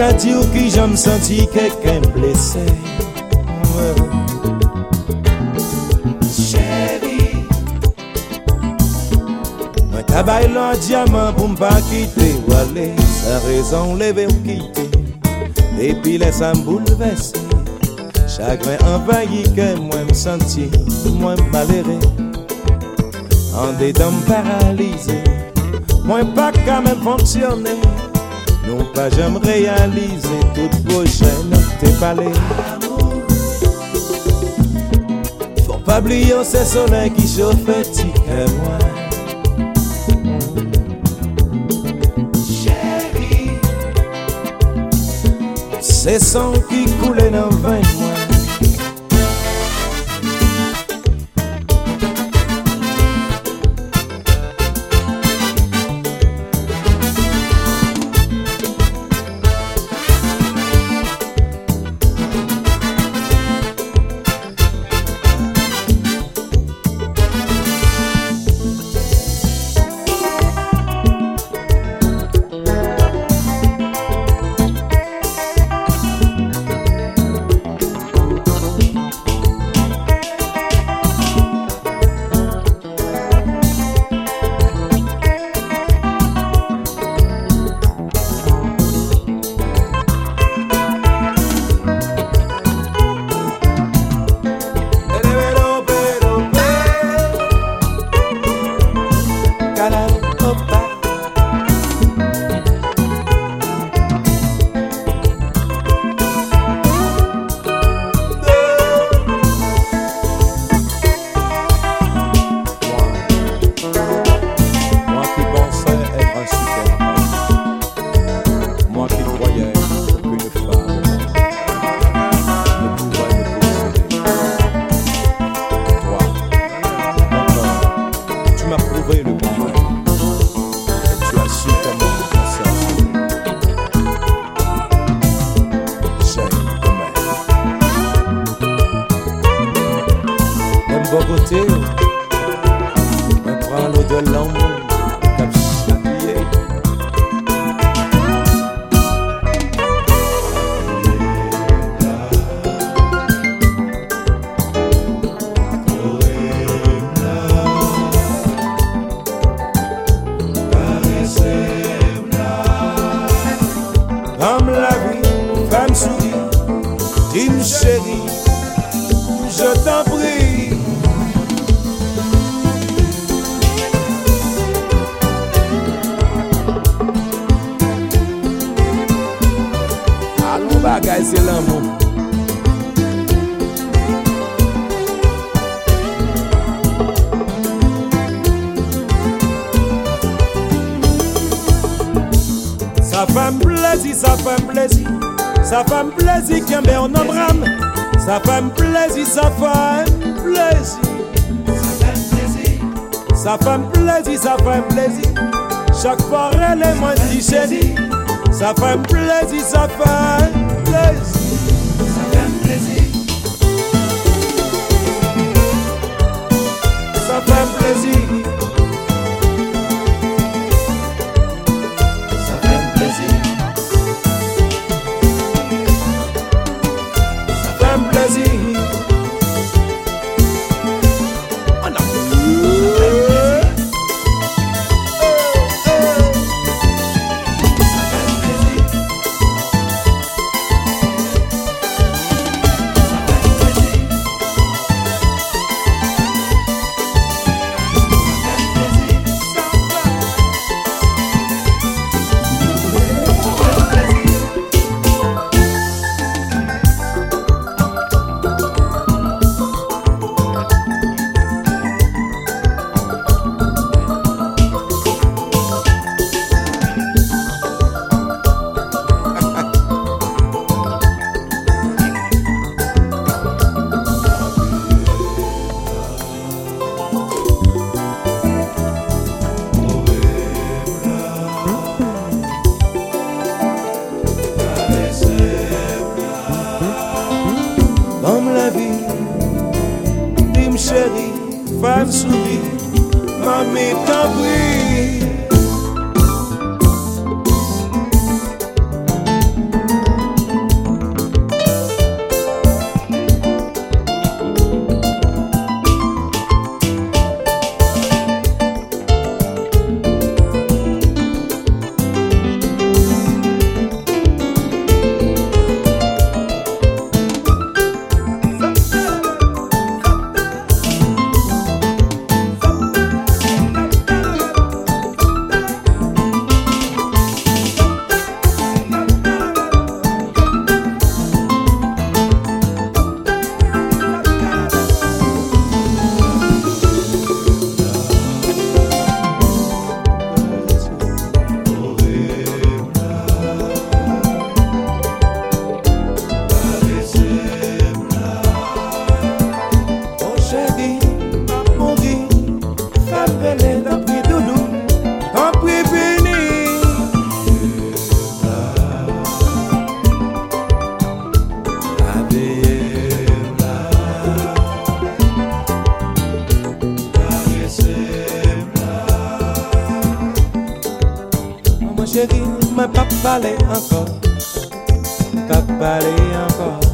ka di ou ki jan m senti keken blese Chéri Mwen tabay lan diamant pou m pa kite wale Sa rezon leve ou kite Epi lesa m boulevese Chagrin envayi ke mwen m senti Mwen malere An dedan m paralize Mwen pa ka men fonksyone Non pa jem realize Tout projen te pale Fon pa bliyo se solen ki chofe ti ke mwen Se son ki koule Bon me prend l'eau de comme chapillé. Comme la vie, femme sourit, dis chérie, je t'en prie. Bagay, c'est l'amour. Ça fait plaisir, ça fait plaisir, ça fait plaisir qu'un bé on embrame. Ça fait plaisir, ça fait plaisir. Ça fait plaisir, ça fait plaisir. Chaque elle est moins Sa fèm plezi, sa fèm plezi Sa fèm plezi Sa fèm plezi mamie t'en chéri, mwen pa pale ankon Pa pale ankon